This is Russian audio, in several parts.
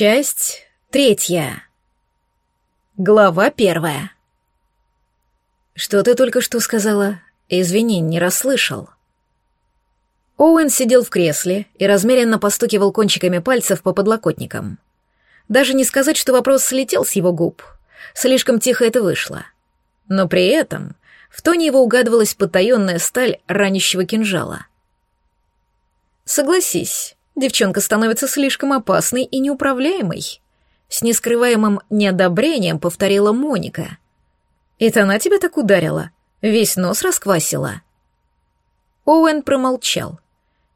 Часть третья. Глава первая. Что ты только что сказала? Извини, не расслышал. Оуэн сидел в кресле и размеренно постукивал кончиками пальцев по подлокотникам. Даже не сказать, что вопрос слетел с его губ. Слишком тихо это вышло. Но при этом в тоне его угадывалась потаенная сталь ранящего кинжала. Согласись, девчонка становится слишком опасной и неуправляемой. С нескрываемым неодобрением повторила Моника. «Это она тебя так ударила? Весь нос расквасила?» Оуэн промолчал.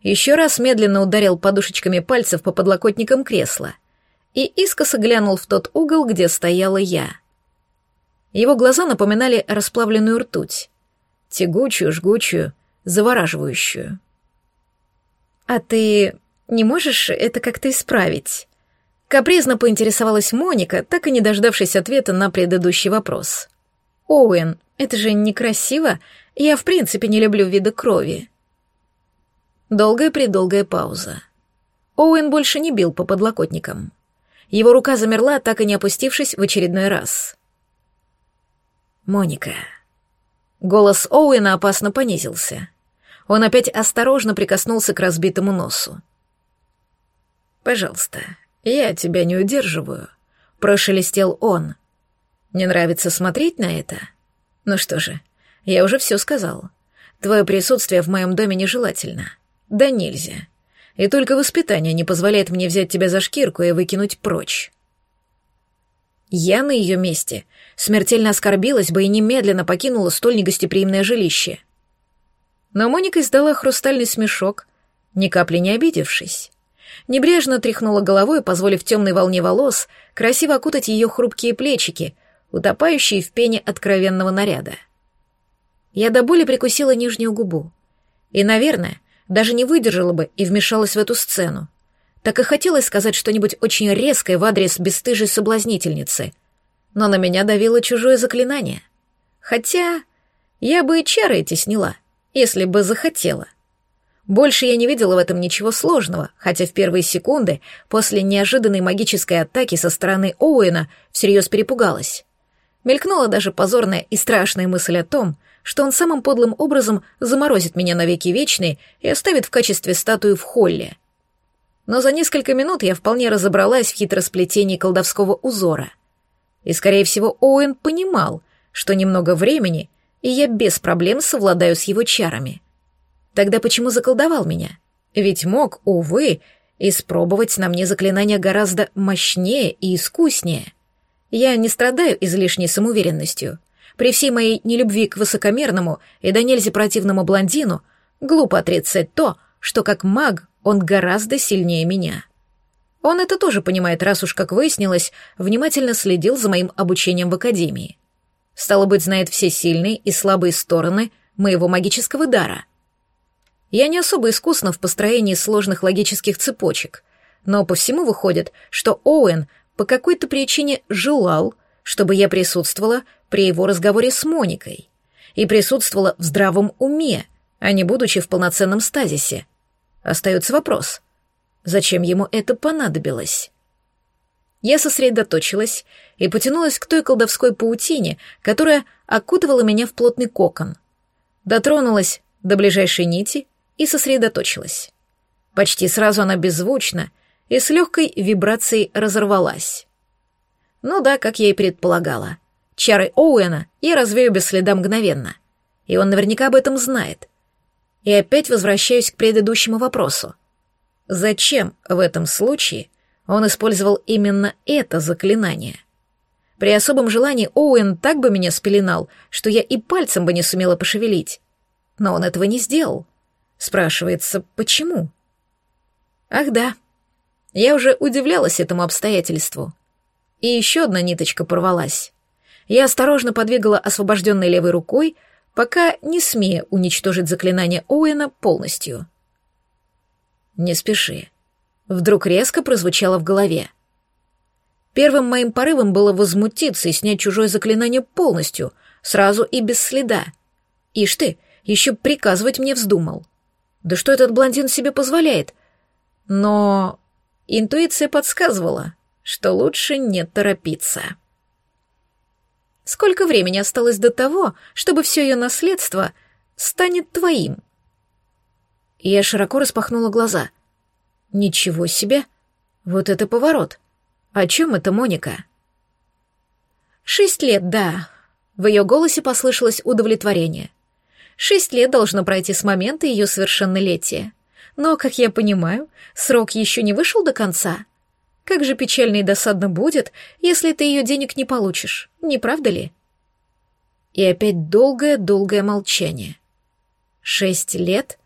Еще раз медленно ударил подушечками пальцев по подлокотникам кресла и искоса глянул в тот угол, где стояла я. Его глаза напоминали расплавленную ртуть. Тягучую, жгучую, завораживающую. «А ты не можешь это как-то исправить?» Капризно поинтересовалась Моника, так и не дождавшись ответа на предыдущий вопрос. «Оуэн, это же некрасиво. Я в принципе не люблю виды крови». Долгая-предолгая пауза. Оуэн больше не бил по подлокотникам. Его рука замерла, так и не опустившись в очередной раз. «Моника». Голос Оуэна опасно понизился. Он опять осторожно прикоснулся к разбитому носу. «Пожалуйста, я тебя не удерживаю», — прошелестел он. «Не нравится смотреть на это? Ну что же, я уже все сказал. Твое присутствие в моем доме нежелательно. Да нельзя. И только воспитание не позволяет мне взять тебя за шкирку и выкинуть прочь». Я на ее месте смертельно оскорбилась бы и немедленно покинула столь негостеприимное жилище. Но Моника издала хрустальный смешок, ни капли не обидевшись. Небрежно тряхнула головой, позволив темной волне волос красиво окутать ее хрупкие плечики, утопающие в пене откровенного наряда. Я до боли прикусила нижнюю губу. И, наверное, даже не выдержала бы и вмешалась в эту сцену. Так и хотелось сказать что-нибудь очень резкое в адрес бесстыжей соблазнительницы. Но на меня давило чужое заклинание. Хотя я бы и чары эти сняла, если бы захотела. Больше я не видела в этом ничего сложного, хотя в первые секунды после неожиданной магической атаки со стороны Оуэна всерьез перепугалась. Мелькнула даже позорная и страшная мысль о том, что он самым подлым образом заморозит меня навеки вечные и оставит в качестве статуи в холле — но за несколько минут я вполне разобралась в хитросплетении колдовского узора. И, скорее всего, Оуэн понимал, что немного времени, и я без проблем совладаю с его чарами. Тогда почему заколдовал меня? Ведь мог, увы, испробовать на мне заклинания гораздо мощнее и искуснее. Я не страдаю излишней самоуверенностью. При всей моей нелюбви к высокомерному и до нельзя противному блондину глупо отрицать то, что как маг он гораздо сильнее меня. Он это тоже понимает, раз уж, как выяснилось, внимательно следил за моим обучением в академии. Стало быть, знает все сильные и слабые стороны моего магического дара. Я не особо искусна в построении сложных логических цепочек, но по всему выходит, что Оуэн по какой-то причине желал, чтобы я присутствовала при его разговоре с Моникой и присутствовала в здравом уме, а не будучи в полноценном стазисе — Остается вопрос, зачем ему это понадобилось? Я сосредоточилась и потянулась к той колдовской паутине, которая окутывала меня в плотный кокон. Дотронулась до ближайшей нити и сосредоточилась. Почти сразу она беззвучно и с легкой вибрацией разорвалась. Ну да, как я и предполагала. Чары Оуэна я развею без следа мгновенно. И он наверняка об этом знает. И опять возвращаюсь к предыдущему вопросу. Зачем в этом случае он использовал именно это заклинание? При особом желании Оуэн так бы меня спеленал, что я и пальцем бы не сумела пошевелить. Но он этого не сделал. Спрашивается, почему? Ах да, я уже удивлялась этому обстоятельству. И еще одна ниточка порвалась. Я осторожно подвигала освобожденной левой рукой, пока не смея уничтожить заклинание Оуэна полностью. «Не спеши». Вдруг резко прозвучало в голове. Первым моим порывом было возмутиться и снять чужое заклинание полностью, сразу и без следа. Ишь ты, еще приказывать мне вздумал. Да что этот блондин себе позволяет? Но интуиция подсказывала. что лучше не торопиться. Сколько времени осталось до того, чтобы все ее наследство станет твоим? Я широко распахнула глаза. Ничего себе! Вот это поворот! О чем это Моника? Шесть лет, да. В ее голосе послышалось удовлетворение. Шесть лет должно пройти с момента ее совершеннолетия. Но, как я понимаю, срок еще не вышел до конца. Как же печально и досадно будет, если ты ее денег не получишь, не правда ли? И опять долгое-долгое молчание. Шесть лет?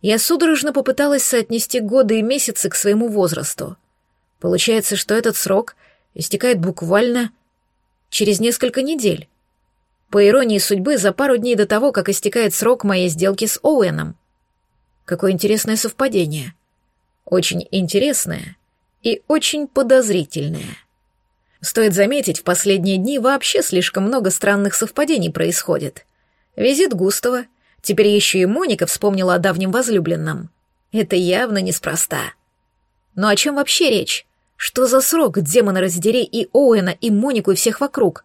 Я судорожно попыталась соотнести годы и месяцы к своему возрасту. Получается, что этот срок истекает буквально через несколько недель. По иронии судьбы, за пару дней до того, как истекает срок моей сделки с Оуэном. Какое интересное совпадение. Очень интересное и очень подозрительное. Стоит заметить, в последние дни вообще слишком много странных совпадений происходит. Визит Густава, теперь еще и Моника вспомнила о давнем возлюбленном. Это явно неспроста. Но о чем вообще речь? Что за срок демона раздери и Оуэна, и Монику, и всех вокруг?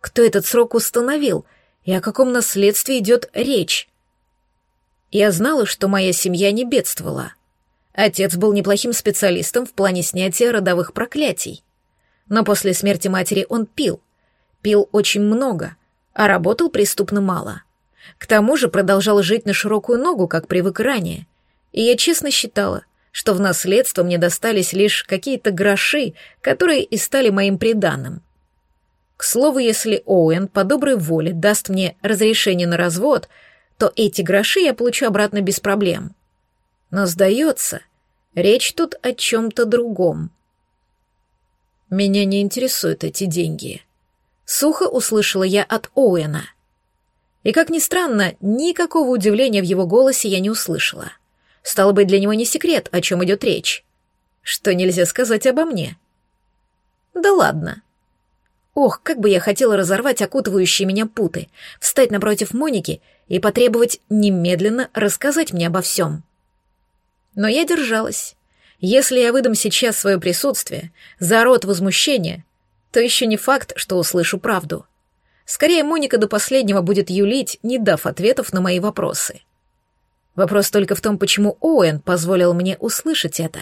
Кто этот срок установил? И о каком наследстве идет речь? Я знала, что моя семья не бедствовала. Отец был неплохим специалистом в плане снятия родовых проклятий. Но после смерти матери он пил. Пил очень много, а работал преступно мало. К тому же продолжал жить на широкую ногу, как привык ранее. И я честно считала, что в наследство мне достались лишь какие-то гроши, которые и стали моим приданым. К слову, если Оуэн по доброй воле даст мне разрешение на развод — то эти гроши я получу обратно без проблем. Но, сдается, речь тут о чем-то другом. Меня не интересуют эти деньги. Сухо услышала я от Оуэна. И, как ни странно, никакого удивления в его голосе я не услышала. Стало быть, для него не секрет, о чем идет речь. Что нельзя сказать обо мне? Да ладно. Ох, как бы я хотела разорвать окутывающие меня путы, встать напротив Моники и потребовать немедленно рассказать мне обо всем. Но я держалась. Если я выдам сейчас свое присутствие, за рот возмущения, то еще не факт, что услышу правду. Скорее, Моника до последнего будет юлить, не дав ответов на мои вопросы. Вопрос только в том, почему Оуэн позволил мне услышать это.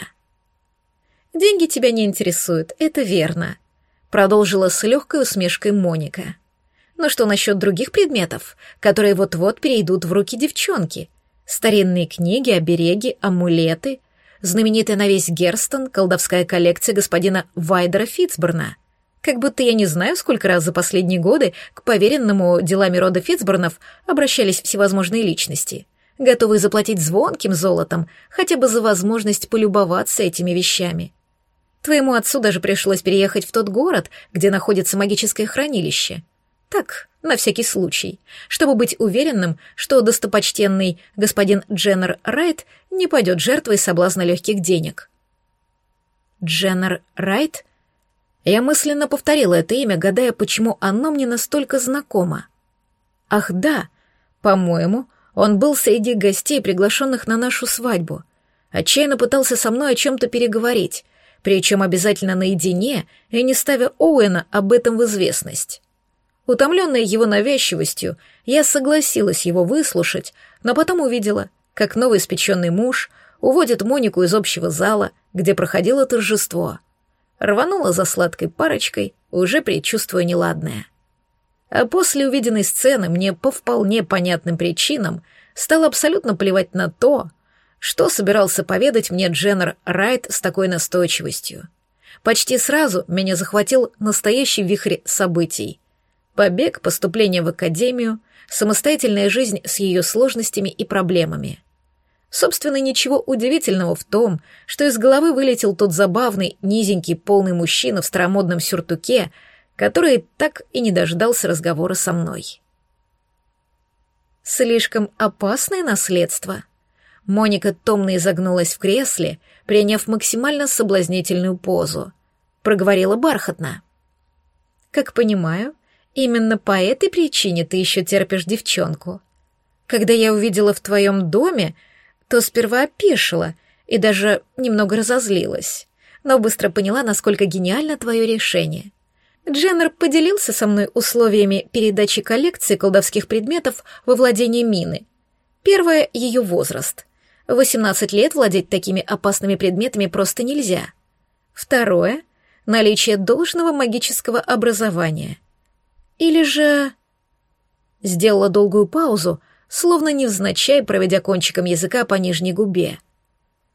«Деньги тебя не интересуют, это верно», — продолжила с легкой усмешкой Моника. Но что насчет других предметов, которые вот-вот перейдут в руки девчонки? Старинные книги, обереги, амулеты, знаменитая на весь Герстон колдовская коллекция господина Вайдера Фитцберна. Как будто я не знаю, сколько раз за последние годы к поверенному делами рода Фитцбернов обращались всевозможные личности, готовые заплатить звонким золотом хотя бы за возможность полюбоваться этими вещами. Твоему отцу даже пришлось переехать в тот город, где находится магическое хранилище — так, на всякий случай, чтобы быть уверенным, что достопочтенный господин Дженнер Райт не пойдет жертвой соблазна легких денег. Дженнер Райт? Я мысленно повторила это имя, гадая, почему оно мне настолько знакомо. Ах да, по-моему, он был среди гостей, приглашенных на нашу свадьбу. Отчаянно пытался со мной о чем-то переговорить, причем обязательно наедине и не ставя Оуэна об этом в известность. Утомленная его навязчивостью, я согласилась его выслушать, но потом увидела, как новый испеченный муж уводит Монику из общего зала, где проходило торжество. Рванула за сладкой парочкой, уже предчувствуя неладное. А после увиденной сцены мне по вполне понятным причинам стало абсолютно плевать на то, что собирался поведать мне Дженнер Райт с такой настойчивостью. Почти сразу меня захватил настоящий вихрь событий — Побег, поступление в академию, самостоятельная жизнь с ее сложностями и проблемами. Собственно, ничего удивительного в том, что из головы вылетел тот забавный, низенький, полный мужчина в старомодном сюртуке, который так и не дождался разговора со мной. Слишком опасное наследство. Моника томно изогнулась в кресле, приняв максимально соблазнительную позу. Проговорила бархатно. «Как понимаю, Именно по этой причине ты еще терпишь девчонку. Когда я увидела в твоем доме, то сперва опешила и даже немного разозлилась. но быстро поняла, насколько гениально твое решение. Дженнер поделился со мной условиями передачи коллекции колдовских предметов во владение Мины. Первое — ее возраст. 18 лет владеть такими опасными предметами просто нельзя. Второе — наличие должного магического образования. Или же... Сделала долгую паузу, словно невзначай проведя кончиком языка по нижней губе.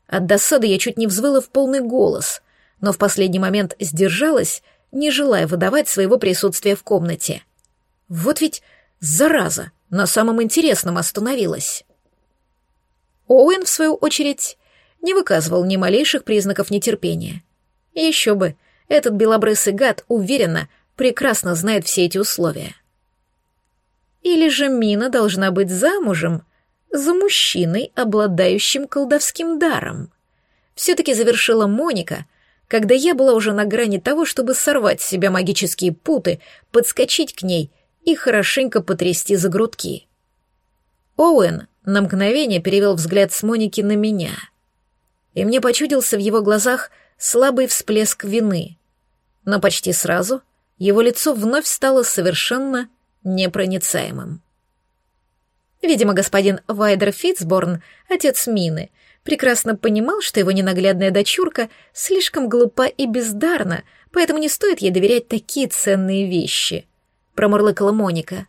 От досады я чуть не взвыла в полный голос, но в последний момент сдержалась, не желая выдавать своего присутствия в комнате. Вот ведь, зараза, на самом интересном остановилась. Оуэн, в свою очередь, не выказывал ни малейших признаков нетерпения. еще бы, этот белобрысый гад уверенно, прекрасно знает все эти условия. Или же Мина должна быть замужем за мужчиной, обладающим колдовским даром. Все-таки завершила Моника, когда я была уже на грани того, чтобы сорвать с себя магические путы, подскочить к ней и хорошенько потрясти за грудки. Оуэн на мгновение перевел взгляд с Моники на меня, и мне почудился в его глазах слабый всплеск вины, но почти сразу его лицо вновь стало совершенно непроницаемым. Видимо, господин Вайдер Фитцборн, отец Мины, прекрасно понимал, что его ненаглядная дочурка слишком глупа и бездарна, поэтому не стоит ей доверять такие ценные вещи. Промурлыкала Моника.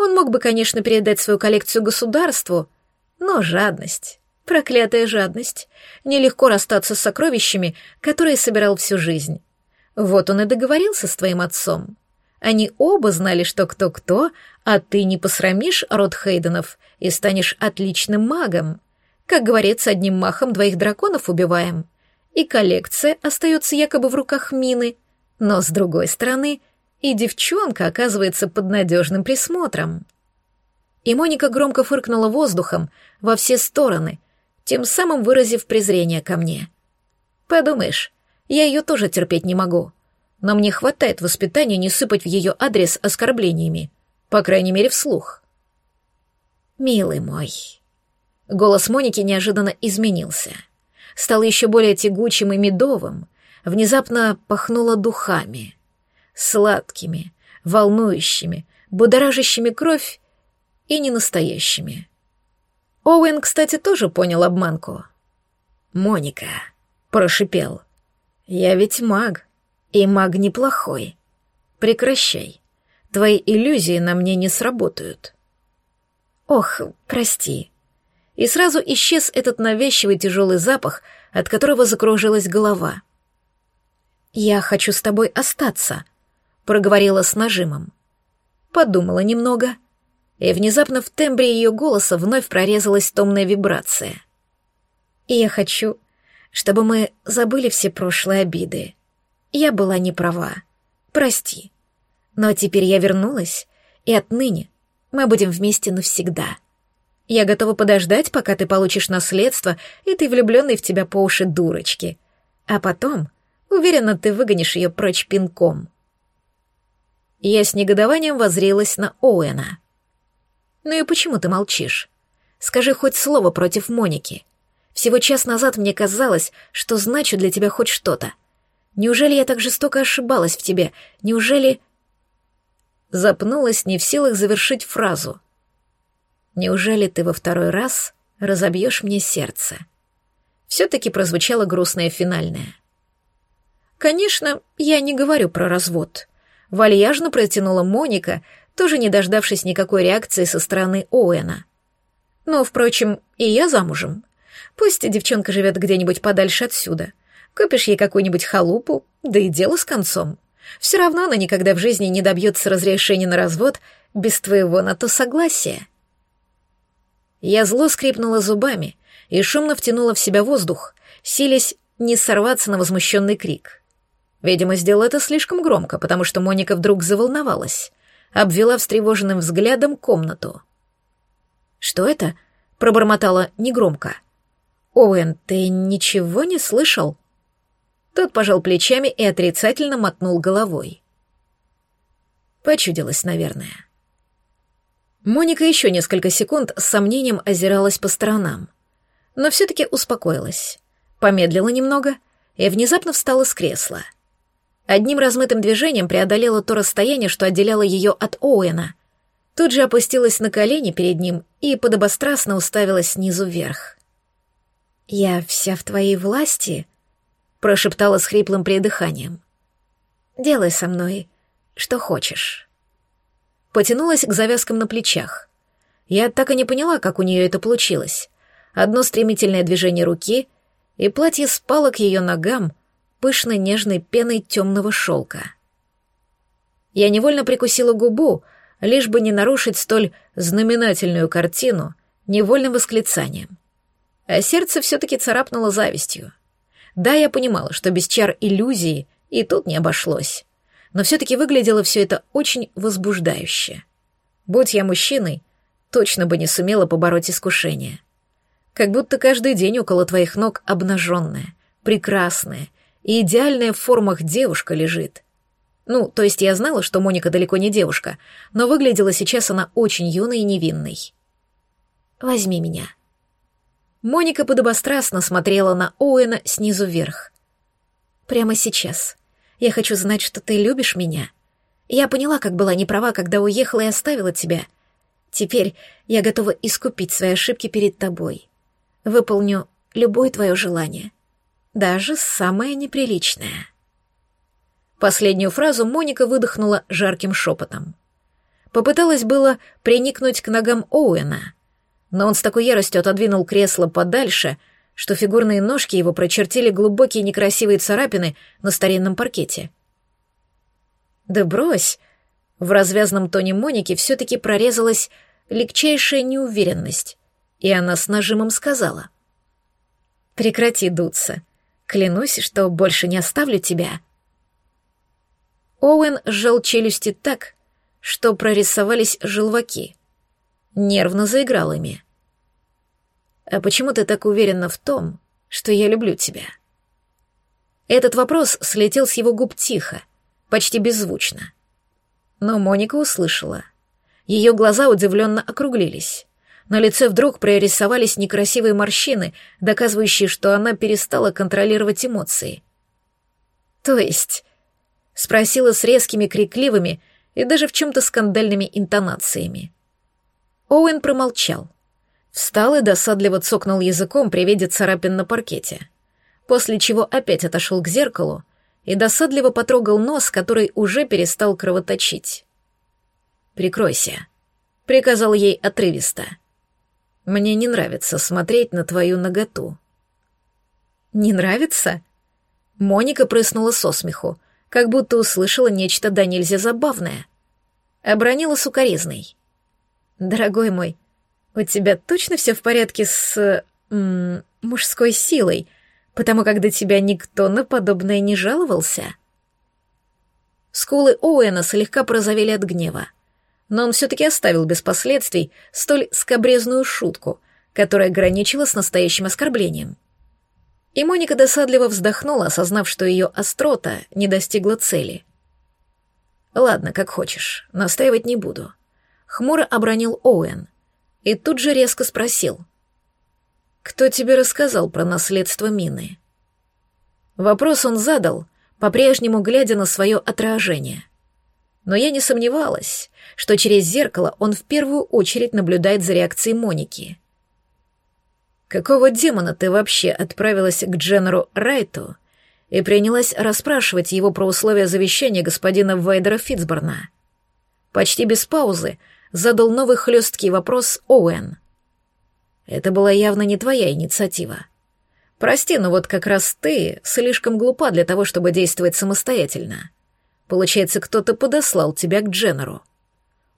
Он мог бы, конечно, передать свою коллекцию государству, но жадность, проклятая жадность, нелегко расстаться с сокровищами, которые собирал всю жизнь. Вот он и договорился с твоим отцом. Они оба знали, что кто-кто, а ты не посрамишь род Хейденов и станешь отличным магом. Как говорится, одним махом двоих драконов убиваем. И коллекция остается якобы в руках Мины, но, с другой стороны, и девчонка оказывается под надежным присмотром. И Моника громко фыркнула воздухом во все стороны, тем самым выразив презрение ко мне. Подумаешь, я ее тоже терпеть не могу но мне хватает воспитания не сыпать в ее адрес оскорблениями, по крайней мере, вслух. «Милый мой». Голос Моники неожиданно изменился. Стал еще более тягучим и медовым, внезапно пахнуло духами. Сладкими, волнующими, будоражащими кровь и ненастоящими. Оуэн, кстати, тоже понял обманку. «Моника», — прошипел, — «я ведь маг, и маг неплохой. Прекращай. Твои иллюзии на мне не сработают. Ох, прости. И сразу исчез этот навязчивый тяжелый запах, от которого закружилась голова. «Я хочу с тобой остаться», — проговорила с нажимом. Подумала немного, и внезапно в тембре ее голоса вновь прорезалась томная вибрация. «И я хочу, чтобы мы забыли все прошлые обиды, я была не права. Прости. Но теперь я вернулась, и отныне мы будем вместе навсегда. Я готова подождать, пока ты получишь наследство, и ты влюбленный в тебя по уши дурочки. А потом, уверена, ты выгонишь ее прочь пинком. Я с негодованием возрилась на Оуэна. «Ну и почему ты молчишь? Скажи хоть слово против Моники. Всего час назад мне казалось, что значу для тебя хоть что-то. Неужели я так жестоко ошибалась в тебе? Неужели...» Запнулась, не в силах завершить фразу. «Неужели ты во второй раз разобьешь мне сердце?» Все-таки прозвучало грустное финальное. «Конечно, я не говорю про развод», — вальяжно протянула Моника, тоже не дождавшись никакой реакции со стороны Оуэна. «Но, впрочем, и я замужем. Пусть девчонка живет где-нибудь подальше отсюда. Купишь ей какую-нибудь халупу, да и дело с концом. Все равно она никогда в жизни не добьется разрешения на развод без твоего на то согласия. Я зло скрипнула зубами и шумно втянула в себя воздух, силясь не сорваться на возмущенный крик. Видимо, сделала это слишком громко, потому что Моника вдруг заволновалась, обвела встревоженным взглядом комнату. «Что это?» — пробормотала негромко. «Оуэн, ты ничего не слышал?» Тот пожал плечами и отрицательно мотнул головой. Почудилось, наверное. Моника еще несколько секунд с сомнением озиралась по сторонам, но все-таки успокоилась, помедлила немного и внезапно встала с кресла. Одним размытым движением преодолела то расстояние, что отделяло ее от Оуэна. Тут же опустилась на колени перед ним и подобострастно уставилась снизу вверх. «Я вся в твоей власти», — прошептала с хриплым придыханием. «Делай со мной, что хочешь». Потянулась к завязкам на плечах. Я так и не поняла, как у нее это получилось. Одно стремительное движение руки, и платье спало к ее ногам пышной нежной пеной темного шелка. Я невольно прикусила губу, лишь бы не нарушить столь знаменательную картину невольным восклицанием а сердце все-таки царапнуло завистью. Да, я понимала, что без чар иллюзии и тут не обошлось, но все-таки выглядело все это очень возбуждающе. Будь я мужчиной, точно бы не сумела побороть искушение. Как будто каждый день около твоих ног обнаженная, прекрасная и идеальная в формах девушка лежит. Ну, то есть я знала, что Моника далеко не девушка, но выглядела сейчас она очень юной и невинной. «Возьми меня», Моника подобострастно смотрела на Оуэна снизу вверх. «Прямо сейчас. Я хочу знать, что ты любишь меня. Я поняла, как была неправа, когда уехала и оставила тебя. Теперь я готова искупить свои ошибки перед тобой. Выполню любое твое желание, даже самое неприличное». Последнюю фразу Моника выдохнула жарким шепотом. Попыталась было приникнуть к ногам Оуэна — но он с такой яростью отодвинул кресло подальше, что фигурные ножки его прочертили глубокие некрасивые царапины на старинном паркете. «Да брось!» В развязном тоне Моники все-таки прорезалась легчайшая неуверенность, и она с нажимом сказала. «Прекрати дуться. Клянусь, что больше не оставлю тебя». Оуэн сжал челюсти так, что прорисовались желваки — нервно заиграл ими. «А почему ты так уверена в том, что я люблю тебя?» Этот вопрос слетел с его губ тихо, почти беззвучно. Но Моника услышала. Ее глаза удивленно округлились. На лице вдруг прорисовались некрасивые морщины, доказывающие, что она перестала контролировать эмоции. «То есть?» — спросила с резкими, крикливыми и даже в чем-то скандальными интонациями. Оуэн промолчал. Встал и досадливо цокнул языком при виде царапин на паркете, после чего опять отошел к зеркалу и досадливо потрогал нос, который уже перестал кровоточить. «Прикройся», — приказал ей отрывисто. «Мне не нравится смотреть на твою наготу». «Не нравится?» Моника прыснула со смеху, как будто услышала нечто да нельзя забавное. Обронила сукоризной. «Дорогой мой, у тебя точно все в порядке с... М, мужской силой, потому как до тебя никто на подобное не жаловался?» Скулы Оуэна слегка прозовели от гнева, но он все-таки оставил без последствий столь скобрезную шутку, которая граничила с настоящим оскорблением. И Моника досадливо вздохнула, осознав, что ее острота не достигла цели. «Ладно, как хочешь, настаивать не буду хмуро обронил Оуэн и тут же резко спросил. «Кто тебе рассказал про наследство Мины?» Вопрос он задал, по-прежнему глядя на свое отражение. Но я не сомневалась, что через зеркало он в первую очередь наблюдает за реакцией Моники. «Какого демона ты вообще отправилась к Дженеру Райту и принялась расспрашивать его про условия завещания господина Вейдера Фитцборна?» Почти без паузы задал новый хлесткий вопрос Оуэн. «Это была явно не твоя инициатива. Прости, но вот как раз ты слишком глупа для того, чтобы действовать самостоятельно. Получается, кто-то подослал тебя к Дженнеру.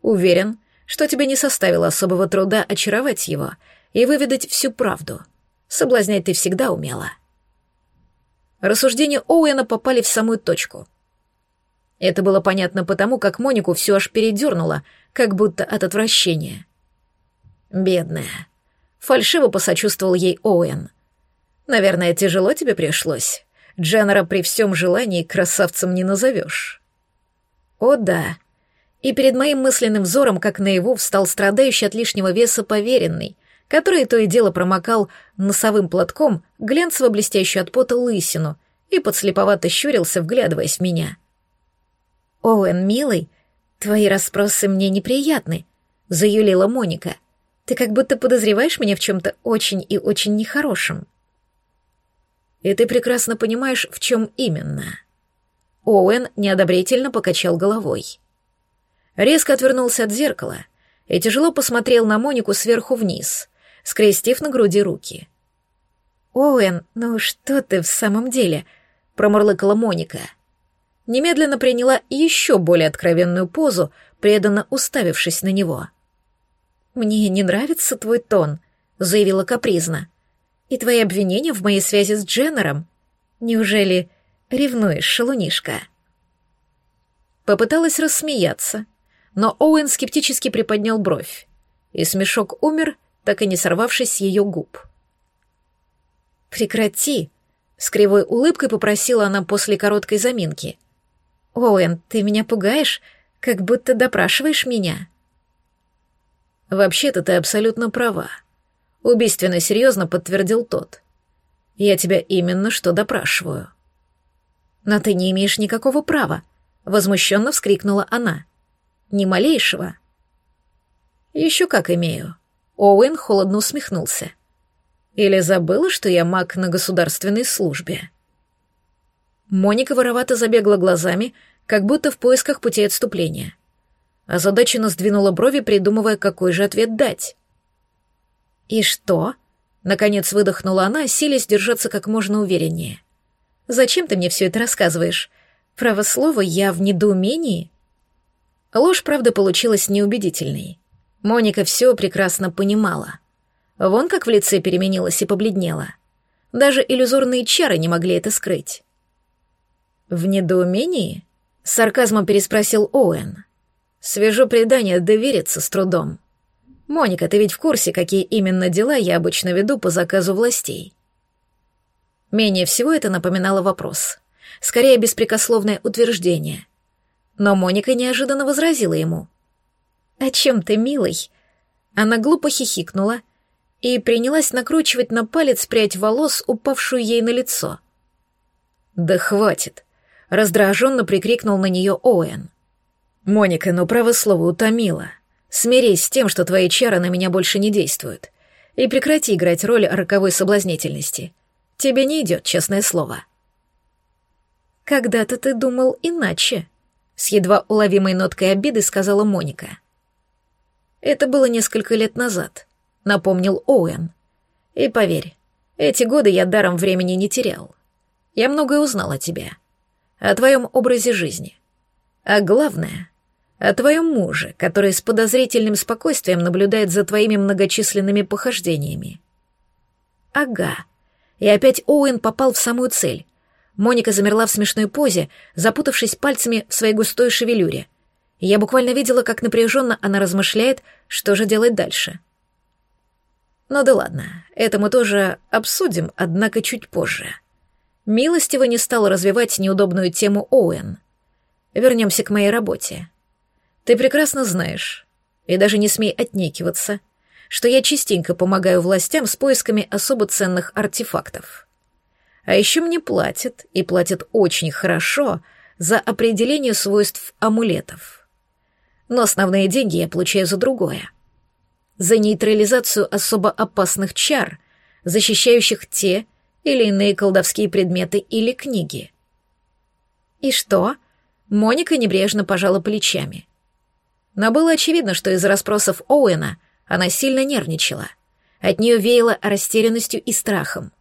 Уверен, что тебе не составило особого труда очаровать его и выведать всю правду. Соблазнять ты всегда умела». Рассуждения Оуэна попали в самую точку. Это было понятно потому, как Монику все аж передернуло, как будто от отвращения. «Бедная». Фальшиво посочувствовал ей Оуэн. «Наверное, тяжело тебе пришлось. Дженнера при всем желании красавцем не назовешь». «О да». И перед моим мысленным взором, как наяву, встал страдающий от лишнего веса поверенный, который то и дело промокал носовым платком глянцево-блестящую от пота лысину и подслеповато щурился, вглядываясь в меня. «Оуэн, милый, твои расспросы мне неприятны», — заюлила Моника. «Ты как будто подозреваешь меня в чем-то очень и очень нехорошем». «И ты прекрасно понимаешь, в чем именно». Оуэн неодобрительно покачал головой. Резко отвернулся от зеркала и тяжело посмотрел на Монику сверху вниз, скрестив на груди руки. «Оуэн, ну что ты в самом деле?» — промурлыкала Моника. Немедленно приняла еще более откровенную позу, преданно уставившись на него. «Мне не нравится твой тон», — заявила капризно. «И твои обвинения в моей связи с Дженнером? Неужели ревнуешь, шалунишка?» Попыталась рассмеяться, но Оуэн скептически приподнял бровь, и смешок умер, так и не сорвавшись с ее губ. «Прекрати!» — с кривой улыбкой попросила она после короткой заминки. «Оуэн, ты меня пугаешь, как будто допрашиваешь меня». «Вообще-то ты абсолютно права», — убийственно серьезно подтвердил тот. «Я тебя именно что допрашиваю». «Но ты не имеешь никакого права», — возмущенно вскрикнула она. «Ни малейшего». «Еще как имею», — Оуэн холодно усмехнулся. Или забыла, что я маг на государственной службе?» Моника воровато забегла глазами, как будто в поисках пути отступления. Озадаченно сдвинула брови, придумывая, какой же ответ дать. «И что?» — наконец выдохнула она, силясь держаться как можно увереннее. «Зачем ты мне все это рассказываешь? Право слово, я в недоумении?» Ложь, правда, получилась неубедительной. Моника все прекрасно понимала. Вон как в лице переменилась и побледнела. Даже иллюзорные чары не могли это скрыть. «В недоумении?» — сарказмом переспросил Оуэн. «Свежо предание, довериться с трудом. Моника, ты ведь в курсе, какие именно дела я обычно веду по заказу властей?» Менее всего это напоминало вопрос. Скорее, беспрекословное утверждение. Но Моника неожиданно возразила ему. «О чем ты, милый?» Она глупо хихикнула и принялась накручивать на палец прядь волос, упавшую ей на лицо. «Да хватит!» — раздраженно прикрикнул на нее Оуэн. «Моника, ну право слово утомила. Смирись с тем, что твои чары на меня больше не действуют, и прекрати играть роль роковой соблазнительности. Тебе не идет, честное слово». «Когда-то ты думал иначе», — с едва уловимой ноткой обиды сказала Моника. «Это было несколько лет назад», — напомнил Оуэн. «И поверь, эти годы я даром времени не терял. Я многое узнал о тебе, о твоем образе жизни. А главное, о твоем муже, который с подозрительным спокойствием наблюдает за твоими многочисленными похождениями». «Ага». И опять Оуэн попал в самую цель. Моника замерла в смешной позе, запутавшись пальцами в своей густой шевелюре. Я буквально видела, как напряженно она размышляет, что же делать дальше. — ну да ладно, это мы тоже обсудим, однако чуть позже. Милостиво не стал развивать неудобную тему Оуэн. Вернемся к моей работе. Ты прекрасно знаешь, и даже не смей отнекиваться, что я частенько помогаю властям с поисками особо ценных артефактов. А еще мне платят, и платят очень хорошо, за определение свойств амулетов. Но основные деньги я получаю за другое — за нейтрализацию особо опасных чар, защищающих те или иные колдовские предметы или книги. И что? Моника небрежно пожала плечами. Но было очевидно, что из расспросов Оуэна она сильно нервничала. От нее веяло растерянностью и страхом.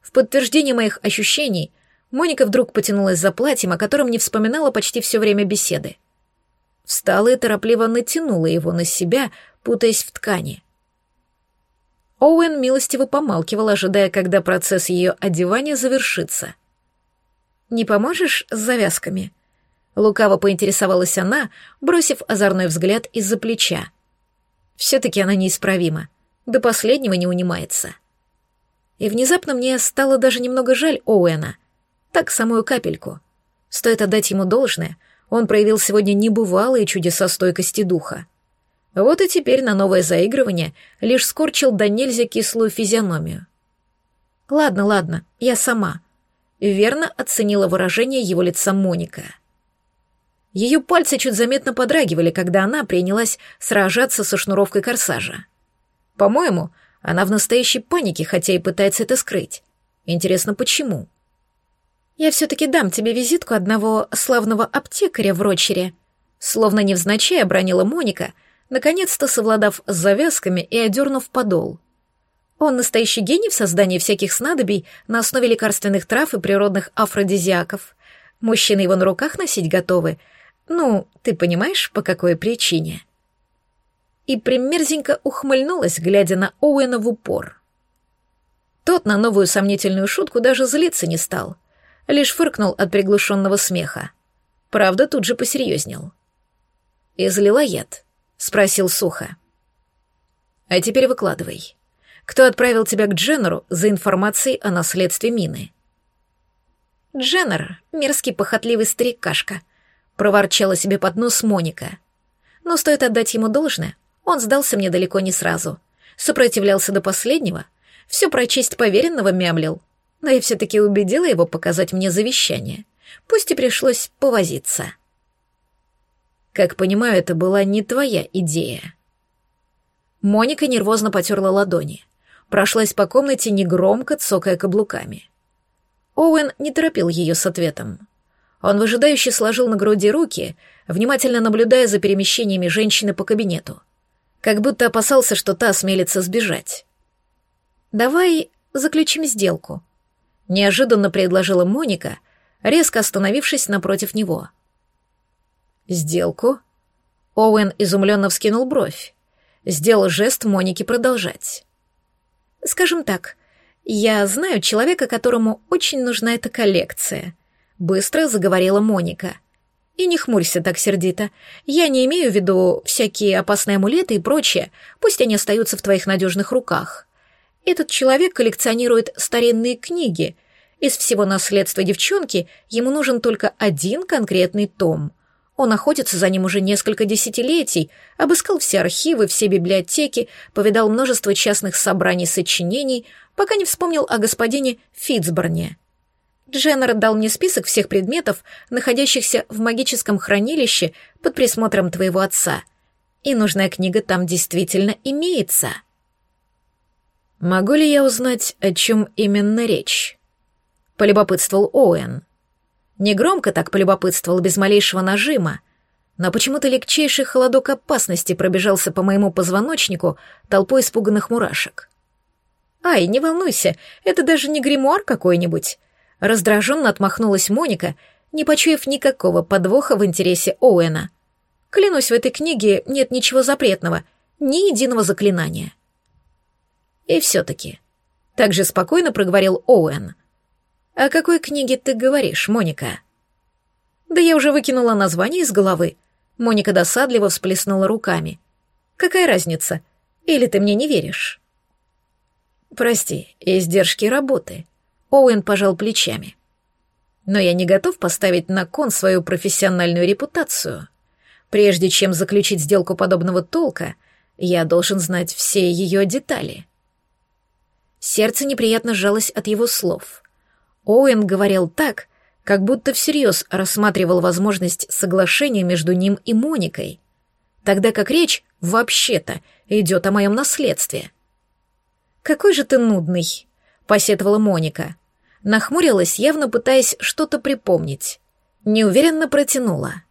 В подтверждение моих ощущений Моника вдруг потянулась за платьем, о котором не вспоминала почти все время беседы. Встала и торопливо натянула его на себя, путаясь в ткани. Оуэн милостиво помалкивал, ожидая, когда процесс ее одевания завершится. «Не поможешь с завязками?» Лукаво поинтересовалась она, бросив озорной взгляд из-за плеча. Все-таки она неисправима, до последнего не унимается. И внезапно мне стало даже немного жаль Оуэна. Так, самую капельку. Стоит отдать ему должное, он проявил сегодня небывалые чудеса стойкости духа. Вот и теперь на новое заигрывание лишь скорчил до нельзя кислую физиономию. «Ладно, ладно, я сама». верно оценила выражение его лица Моника. Ее пальцы чуть заметно подрагивали, когда она принялась сражаться со шнуровкой корсажа. По-моему, она в настоящей панике, хотя и пытается это скрыть. Интересно, почему? «Я все-таки дам тебе визитку одного славного аптекаря в Рочере», словно невзначай обронила Моника, наконец-то совладав с завязками и одернув подол. Он настоящий гений в создании всяких снадобий на основе лекарственных трав и природных афродизиаков. Мужчины его на руках носить готовы. Ну, ты понимаешь, по какой причине?» И примерзенько ухмыльнулась, глядя на Оуэна в упор. Тот на новую сомнительную шутку даже злиться не стал, лишь фыркнул от приглушенного смеха. Правда, тут же посерьезнел. «Излила яд?» — спросил сухо. «А теперь выкладывай. Кто отправил тебя к Дженнеру за информацией о наследстве Мины?» «Дженнер — мерзкий похотливый старикашка», — проворчала себе под нос Моника. «Но стоит отдать ему должное, он сдался мне далеко не сразу. Сопротивлялся до последнего, все про честь поверенного мямлил. Но я все-таки убедила его показать мне завещание. Пусть и пришлось повозиться». Как понимаю, это была не твоя идея. Моника нервозно потерла ладони. Прошлась по комнате негромко, цокая каблуками. Оуэн не торопил ее с ответом. Он выжидающе сложил на груди руки, внимательно наблюдая за перемещениями женщины по кабинету. Как будто опасался, что та осмелится сбежать. «Давай заключим сделку», — неожиданно предложила Моника, резко остановившись напротив него. — «Сделку?» Оуэн изумленно вскинул бровь. Сделал жест Монике продолжать. «Скажем так, я знаю человека, которому очень нужна эта коллекция», — быстро заговорила Моника. «И не хмурься так сердито. Я не имею в виду всякие опасные амулеты и прочее, пусть они остаются в твоих надежных руках. Этот человек коллекционирует старинные книги. Из всего наследства девчонки ему нужен только один конкретный том — он охотится за ним уже несколько десятилетий, обыскал все архивы, все библиотеки, повидал множество частных собраний сочинений, пока не вспомнил о господине Фитцборне. Дженнер дал мне список всех предметов, находящихся в магическом хранилище под присмотром твоего отца. И нужная книга там действительно имеется. «Могу ли я узнать, о чем именно речь?» — полюбопытствовал Оуэн. Негромко так полюбопытствовал, без малейшего нажима, но почему-то легчайший холодок опасности пробежался по моему позвоночнику толпой испуганных мурашек. «Ай, не волнуйся, это даже не гримуар какой-нибудь», — раздраженно отмахнулась Моника, не почуяв никакого подвоха в интересе Оуэна. «Клянусь, в этой книге нет ничего запретного, ни единого заклинания». И все-таки, так же спокойно проговорил Оуэн — «О какой книге ты говоришь, Моника?» «Да я уже выкинула название из головы». Моника досадливо всплеснула руками. «Какая разница? Или ты мне не веришь?» «Прости, издержки работы». Оуэн пожал плечами. «Но я не готов поставить на кон свою профессиональную репутацию. Прежде чем заключить сделку подобного толка, я должен знать все ее детали». Сердце неприятно сжалось от его слов — Оуэн говорил так, как будто всерьез рассматривал возможность соглашения между ним и Моникой, тогда как речь вообще-то идет о моем наследстве. «Какой же ты нудный», — посетовала Моника. Нахмурилась, явно пытаясь что-то припомнить. Неуверенно протянула.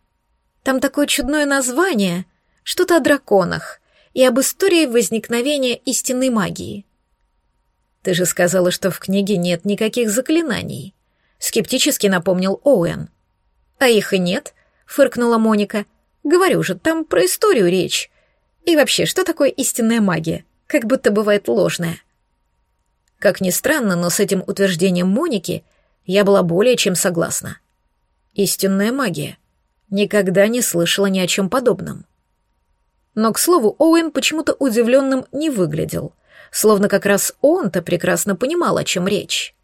«Там такое чудное название, что-то о драконах и об истории возникновения истинной магии. «Ты же сказала, что в книге нет никаких заклинаний», — скептически напомнил Оуэн. «А их и нет», — фыркнула Моника. «Говорю же, там про историю речь. И вообще, что такое истинная магия? Как будто бывает ложная». Как ни странно, но с этим утверждением Моники я была более чем согласна. Истинная магия. Никогда не слышала ни о чем подобном. Но, к слову, Оуэн почему-то удивленным не выглядел — словно как раз он-то прекрасно понимал, о чем речь.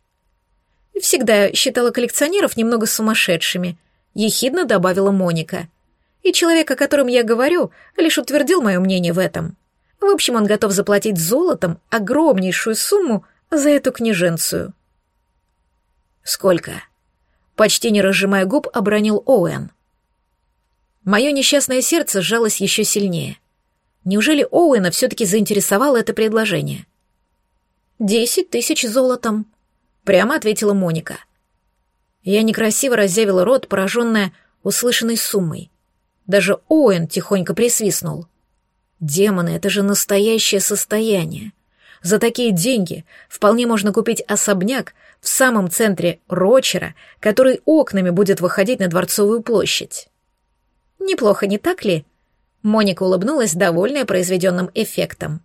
«Всегда считала коллекционеров немного сумасшедшими», — ехидно добавила Моника. «И человек, о котором я говорю, лишь утвердил мое мнение в этом. В общем, он готов заплатить золотом огромнейшую сумму за эту княженцию». «Сколько?» Почти не разжимая губ, обронил Оуэн. Мое несчастное сердце сжалось еще сильнее. Неужели Оуэна все-таки заинтересовало это предложение? «Десять тысяч золотом», — прямо ответила Моника. Я некрасиво разъявила рот, пораженная услышанной суммой. Даже Оуэн тихонько присвистнул. «Демоны, это же настоящее состояние. За такие деньги вполне можно купить особняк в самом центре Рочера, который окнами будет выходить на Дворцовую площадь. Неплохо, не так ли? Моника улыбнулась, довольная произведенным эффектом.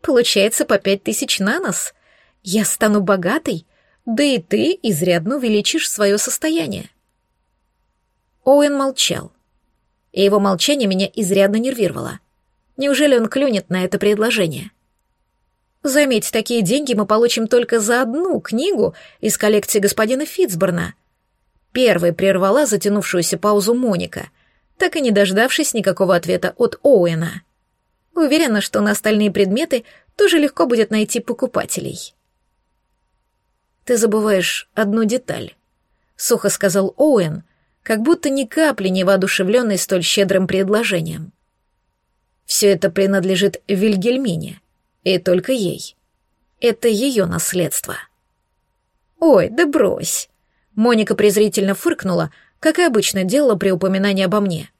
Получается по пять тысяч на нос. Я стану богатой, да и ты изрядно увеличишь свое состояние. Оуэн молчал. И его молчание меня изрядно нервировало. Неужели он клюнет на это предложение? Заметь, такие деньги мы получим только за одну книгу из коллекции господина Фитцборна. Первой прервала затянувшуюся паузу Моника — так и не дождавшись никакого ответа от Оуэна. Уверена, что на остальные предметы тоже легко будет найти покупателей. «Ты забываешь одну деталь», — сухо сказал Оуэн, как будто ни капли не воодушевленный столь щедрым предложением. «Все это принадлежит Вильгельмине, и только ей. Это ее наследство». «Ой, да брось!» Моника презрительно фыркнула, как и обычно делала при упоминании обо мне.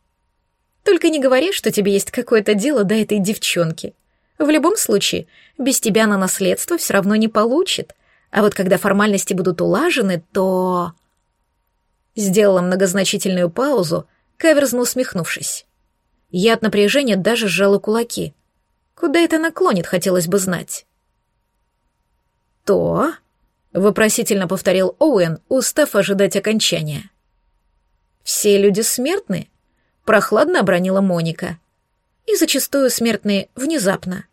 Только не говори, что тебе есть какое-то дело до этой девчонки. В любом случае, без тебя на наследство все равно не получит. А вот когда формальности будут улажены, то...» Сделала многозначительную паузу, каверзно усмехнувшись. Я от напряжения даже сжала кулаки. Куда это наклонит, хотелось бы знать. «То...» — вопросительно повторил Оуэн, устав ожидать окончания. «Все люди смертны?» прохладно обронила Моника. И зачастую смертные внезапно.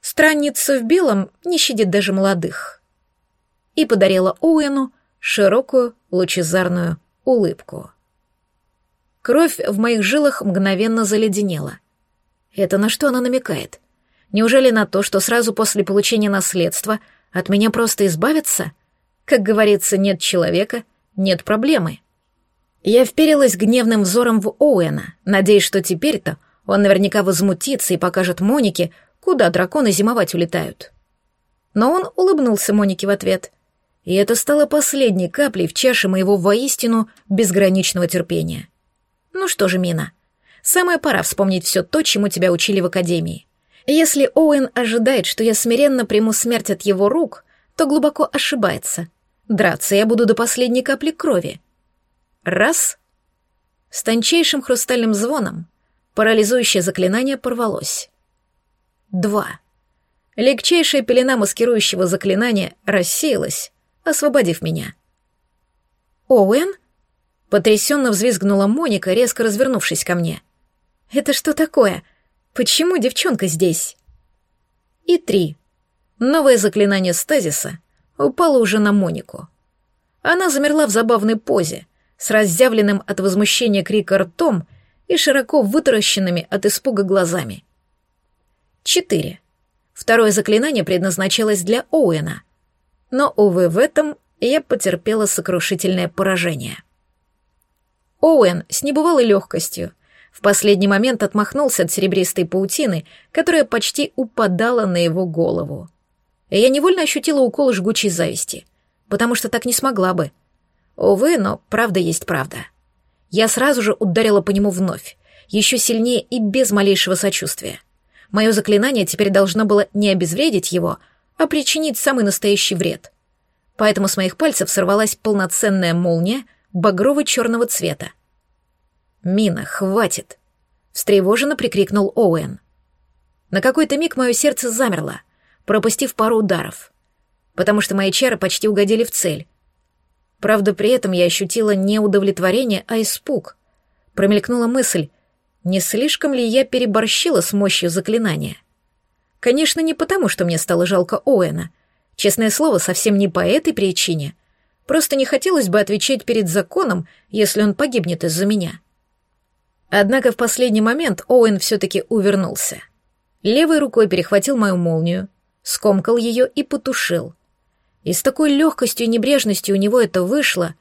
Странница в белом не щадит даже молодых. И подарила Оуэну широкую лучезарную улыбку. Кровь в моих жилах мгновенно заледенела. Это на что она намекает? Неужели на то, что сразу после получения наследства от меня просто избавиться? Как говорится, нет человека, нет проблемы. Я вперилась гневным взором в Оуэна, надеясь, что теперь-то он наверняка возмутится и покажет Монике, куда драконы зимовать улетают. Но он улыбнулся Монике в ответ, и это стало последней каплей в чаше моего воистину безграничного терпения. Ну что же, Мина, самая пора вспомнить все то, чему тебя учили в академии. Если Оуэн ожидает, что я смиренно приму смерть от его рук, то глубоко ошибается. Драться я буду до последней капли крови — Раз. С тончайшим хрустальным звоном парализующее заклинание порвалось. Два. Легчайшая пелена маскирующего заклинания рассеялась, освободив меня. «Оуэн?» — потрясенно взвизгнула Моника, резко развернувшись ко мне. «Это что такое? Почему девчонка здесь?» И три. Новое заклинание стазиса упало уже на Монику. Она замерла в забавной позе — с разъявленным от возмущения крика ртом и широко вытаращенными от испуга глазами. Четыре. Второе заклинание предназначалось для Оуэна. Но, увы, в этом я потерпела сокрушительное поражение. Оуэн с небывалой легкостью в последний момент отмахнулся от серебристой паутины, которая почти упадала на его голову. Я невольно ощутила укол жгучей зависти, потому что так не смогла бы — Увы, но правда есть правда. Я сразу же ударила по нему вновь, еще сильнее и без малейшего сочувствия. Мое заклинание теперь должно было не обезвредить его, а причинить самый настоящий вред. Поэтому с моих пальцев сорвалась полноценная молния багрово-черного цвета. «Мина, хватит!» — встревоженно прикрикнул Оуэн. На какой-то миг мое сердце замерло, пропустив пару ударов, потому что мои чары почти угодили в цель, Правда, при этом я ощутила не удовлетворение, а испуг. Промелькнула мысль, не слишком ли я переборщила с мощью заклинания? Конечно, не потому, что мне стало жалко Оуэна. Честное слово, совсем не по этой причине. Просто не хотелось бы отвечать перед законом, если он погибнет из-за меня. Однако в последний момент Оуэн все-таки увернулся. Левой рукой перехватил мою молнию, скомкал ее и потушил — И с такой легкостью и небрежностью у него это вышло,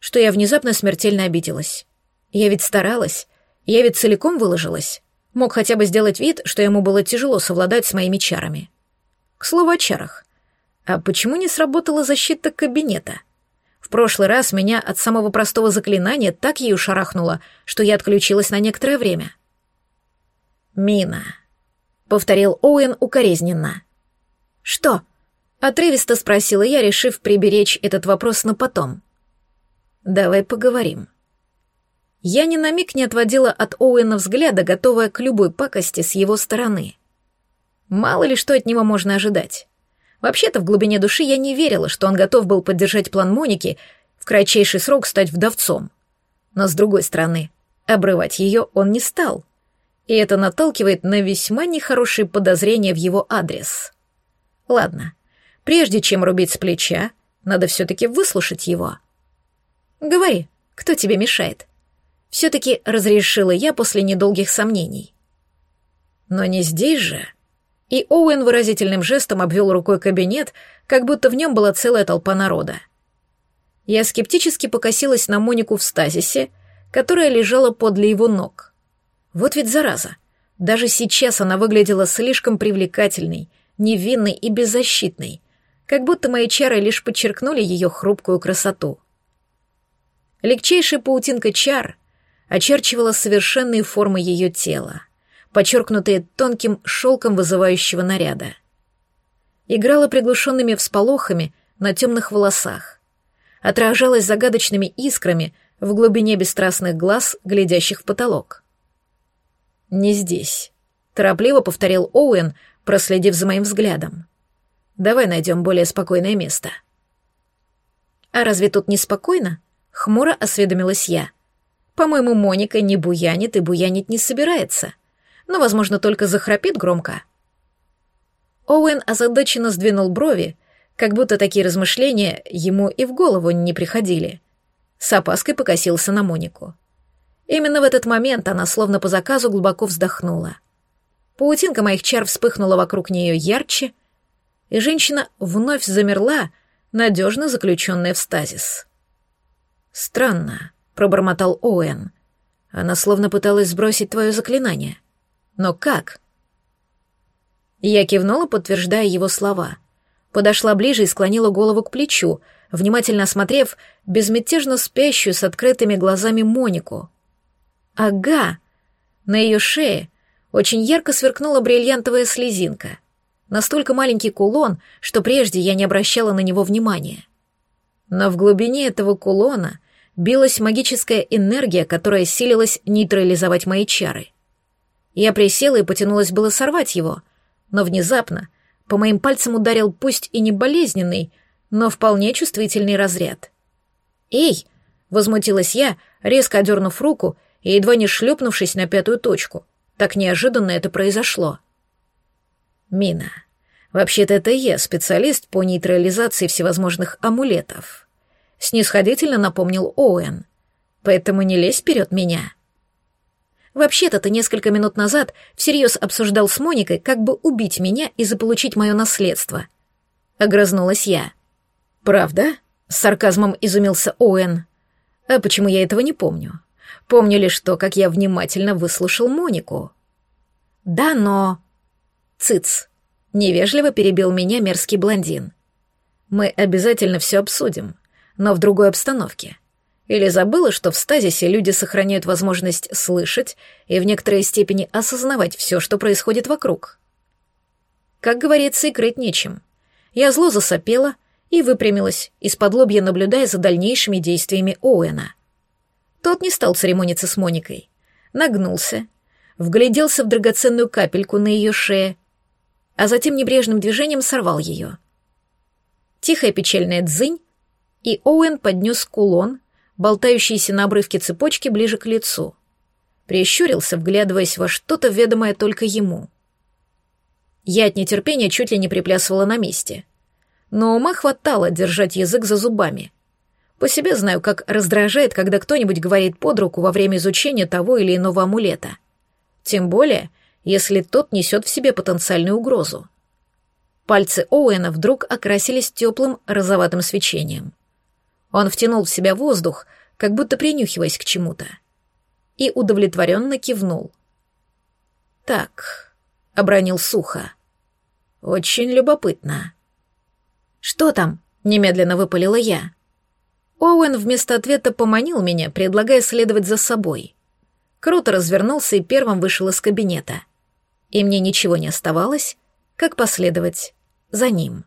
что я внезапно смертельно обиделась. Я ведь старалась, я ведь целиком выложилась. Мог хотя бы сделать вид, что ему было тяжело совладать с моими чарами. К слову о чарах. А почему не сработала защита кабинета? В прошлый раз меня от самого простого заклинания так ею шарахнуло, что я отключилась на некоторое время. «Мина», — повторил Оуэн укоризненно. «Что?» — отрывисто спросила я, решив приберечь этот вопрос на потом. «Давай поговорим». Я ни на миг не отводила от Оуэна взгляда, готовая к любой пакости с его стороны. Мало ли что от него можно ожидать. Вообще-то в глубине души я не верила, что он готов был поддержать план Моники в кратчайший срок стать вдовцом. Но с другой стороны, обрывать ее он не стал. И это наталкивает на весьма нехорошие подозрения в его адрес. Ладно, прежде чем рубить с плеча, надо все-таки выслушать его. Говори, кто тебе мешает? Все-таки разрешила я после недолгих сомнений. Но не здесь же. И Оуэн выразительным жестом обвел рукой кабинет, как будто в нем была целая толпа народа. Я скептически покосилась на Монику в стазисе, которая лежала подле его ног. Вот ведь зараза. Даже сейчас она выглядела слишком привлекательной, невинной и беззащитной, как будто мои чары лишь подчеркнули ее хрупкую красоту. Легчайшая паутинка чар очерчивала совершенные формы ее тела, подчеркнутые тонким шелком вызывающего наряда. Играла приглушенными всполохами на темных волосах, отражалась загадочными искрами в глубине бесстрастных глаз, глядящих в потолок. «Не здесь», — торопливо повторил Оуэн, проследив за моим взглядом. «Давай найдем более спокойное место». «А разве тут неспокойно?» — хмуро осведомилась я. По-моему, Моника не буянит и буянить не собирается. Но, возможно, только захрапит громко. Оуэн озадаченно сдвинул брови, как будто такие размышления ему и в голову не приходили. С опаской покосился на Монику. Именно в этот момент она, словно по заказу, глубоко вздохнула. Паутинка моих чар вспыхнула вокруг нее ярче, и женщина вновь замерла, надежно заключенная в стазис. Странно пробормотал Оуэн. Она словно пыталась сбросить твое заклинание. Но как? Я кивнула, подтверждая его слова. Подошла ближе и склонила голову к плечу, внимательно осмотрев безмятежно спящую с открытыми глазами Монику. Ага, на ее шее очень ярко сверкнула бриллиантовая слезинка. Настолько маленький кулон, что прежде я не обращала на него внимания. Но в глубине этого кулона билась магическая энергия, которая силилась нейтрализовать мои чары. Я присела и потянулась было сорвать его, но внезапно по моим пальцам ударил пусть и не болезненный, но вполне чувствительный разряд. «Эй!» — возмутилась я, резко одернув руку и едва не шлепнувшись на пятую точку. Так неожиданно это произошло. «Мина, вообще-то это я специалист по нейтрализации всевозможных амулетов», снисходительно напомнил Оуэн. Поэтому не лезь вперед меня. Вообще-то ты несколько минут назад всерьез обсуждал с Моникой, как бы убить меня и заполучить мое наследство. Огрызнулась я. Правда? С сарказмом изумился Оуэн. А почему я этого не помню? Помню лишь то, как я внимательно выслушал Монику. Да, но... Цыц. Невежливо перебил меня мерзкий блондин. Мы обязательно все обсудим но в другой обстановке. Или забыла, что в стазисе люди сохраняют возможность слышать и в некоторой степени осознавать все, что происходит вокруг. Как говорится, и крыть нечем. Я зло засопела и выпрямилась, из-под лобья наблюдая за дальнейшими действиями Оуэна. Тот не стал церемониться с Моникой. Нагнулся, вгляделся в драгоценную капельку на ее шее, а затем небрежным движением сорвал ее. Тихая печальная дзынь и Оуэн поднес кулон, болтающийся на обрывке цепочки, ближе к лицу. Прищурился, вглядываясь во что-то ведомое только ему. Я от нетерпения чуть ли не приплясывала на месте. Но ума хватало держать язык за зубами. По себе знаю, как раздражает, когда кто-нибудь говорит под руку во время изучения того или иного амулета. Тем более, если тот несет в себе потенциальную угрозу. Пальцы Оуэна вдруг окрасились теплым розоватым свечением. Он втянул в себя воздух, как будто принюхиваясь к чему-то, и удовлетворенно кивнул. «Так», — обронил сухо, — «очень любопытно». «Что там?» — немедленно выпалила я. Оуэн вместо ответа поманил меня, предлагая следовать за собой. Круто развернулся и первым вышел из кабинета. И мне ничего не оставалось, как последовать за ним.